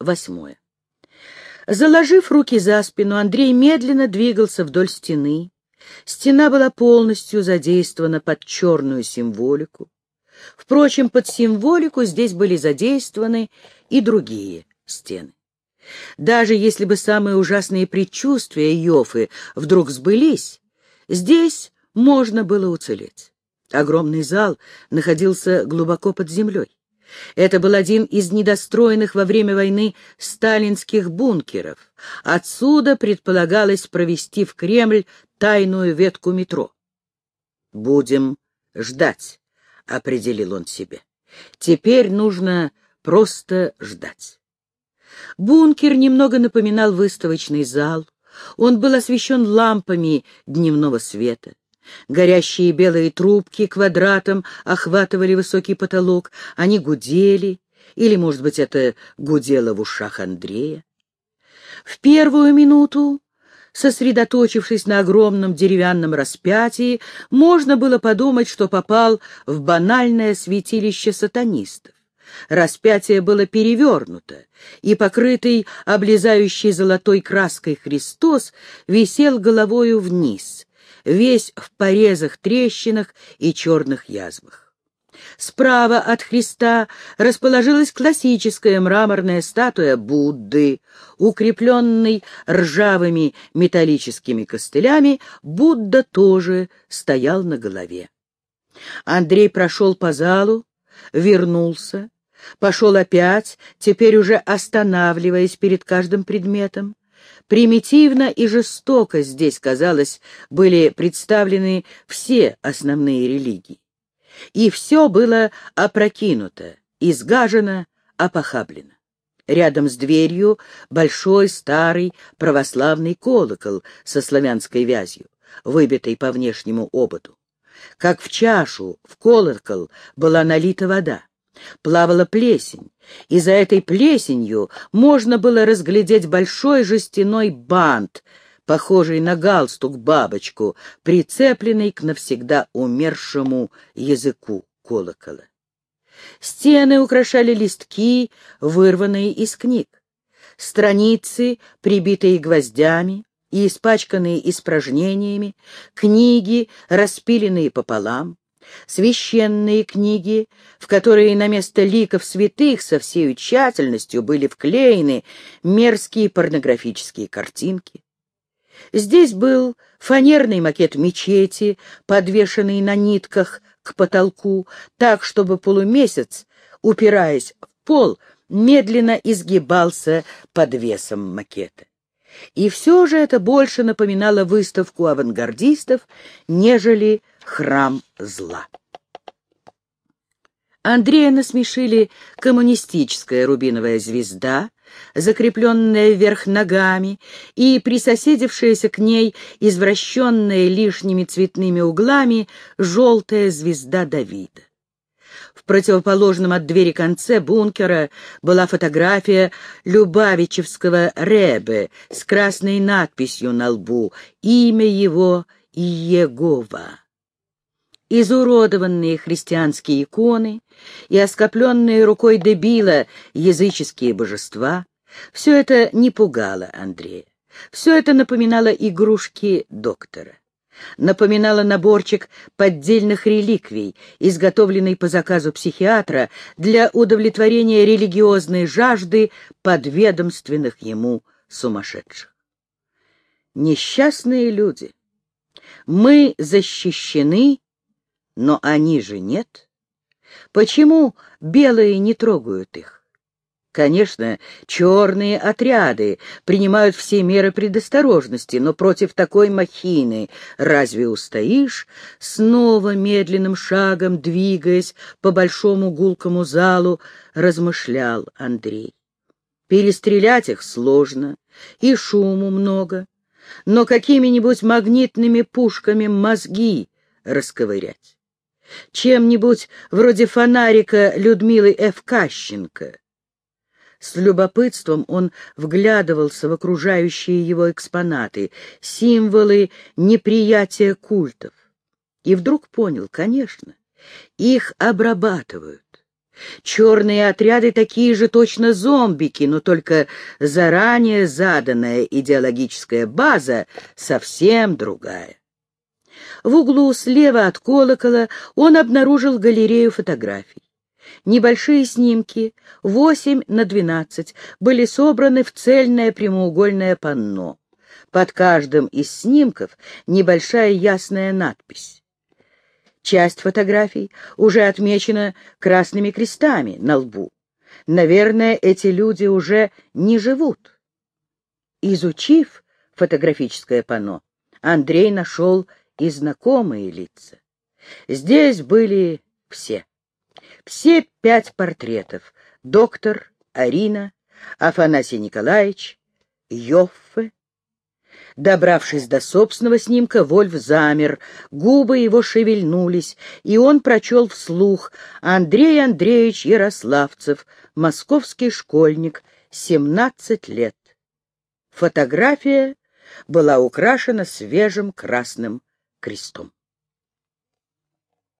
Восьмое. Заложив руки за спину, Андрей медленно двигался вдоль стены. Стена была полностью задействована под черную символику. Впрочем, под символику здесь были задействованы и другие стены. Даже если бы самые ужасные предчувствия Йофы вдруг сбылись, здесь можно было уцелеть. Огромный зал находился глубоко под землей. Это был один из недостроенных во время войны сталинских бункеров. Отсюда предполагалось провести в Кремль тайную ветку метро. «Будем ждать», — определил он себе. «Теперь нужно просто ждать». Бункер немного напоминал выставочный зал. Он был освещен лампами дневного света. Горящие белые трубки квадратом охватывали высокий потолок. Они гудели, или, может быть, это гудело в ушах Андрея. В первую минуту, сосредоточившись на огромном деревянном распятии, можно было подумать, что попал в банальное святилище сатанистов. Распятие было перевернуто, и покрытый облезающей золотой краской Христос висел головою вниз, весь в порезах, трещинах и черных язвах. Справа от Христа расположилась классическая мраморная статуя Будды. Укрепленный ржавыми металлическими костылями, Будда тоже стоял на голове. Андрей прошел по залу, вернулся, пошел опять, теперь уже останавливаясь перед каждым предметом. Примитивно и жестоко здесь, казалось, были представлены все основные религии. И все было опрокинуто, изгажено, опохаблено. Рядом с дверью большой старый православный колокол со славянской вязью, выбитый по внешнему ободу. Как в чашу, в колокол была налита вода плавала плесень, и за этой плесенью можно было разглядеть большой жестяной бант, похожий на галстук-бабочку, прицепленный к навсегда умершему языку колокола. Стены украшали листки, вырванные из книг. Страницы, прибитые гвоздями и испачканные испражнениями, книги, распиленные пополам, священные книги, в которые на место ликов святых со всей тщательностью были вклеены мерзкие порнографические картинки. Здесь был фанерный макет мечети, подвешенный на нитках к потолку, так, чтобы полумесяц, упираясь в пол, медленно изгибался под весом макета. И все же это больше напоминало выставку авангардистов, нежели храм зла. Андрея насмешили коммунистическая рубиновая звезда, закрепленная вверх ногами и присоседившаяся к ней, извращенная лишними цветными углами, желтая звезда Давида. В противоположном от двери конце бункера была фотография Любавичевского Ребе с красной надписью на лбу «Имя его Иегова» изуродованные христианские иконы и оскопленные рукой дебила языческие божества, все это не пугало Андрея. Все это напоминало игрушки доктора. Напоминало наборчик поддельных реликвий, изготовленный по заказу психиатра для удовлетворения религиозной жажды подведомственных ему сумасшедших. Несчастные люди. Мы защищены но они же нет. Почему белые не трогают их? Конечно, черные отряды принимают все меры предосторожности, но против такой махины разве устоишь? Снова медленным шагом, двигаясь по большому гулкому залу, размышлял Андрей. Перестрелять их сложно, и шуму много, но какими-нибудь магнитными пушками мозги расковырять чем-нибудь вроде фонарика Людмилы Ф. С любопытством он вглядывался в окружающие его экспонаты, символы неприятия культов. И вдруг понял, конечно, их обрабатывают. Черные отряды такие же точно зомбики, но только заранее заданная идеологическая база совсем другая. В углу слева от колокола он обнаружил галерею фотографий. Небольшие снимки, 8 на 12, были собраны в цельное прямоугольное панно. Под каждым из снимков небольшая ясная надпись. Часть фотографий уже отмечена красными крестами на лбу. Наверное, эти люди уже не живут. Изучив фотографическое панно, Андрей нашел и знакомые лица. Здесь были все. Все пять портретов. Доктор, Арина, Афанасий Николаевич, Йоффе. Добравшись до собственного снимка, Вольф замер, губы его шевельнулись, и он прочел вслух «Андрей Андреевич Ярославцев, московский школьник, 17 лет». Фотография была украшена свежим красным крестом.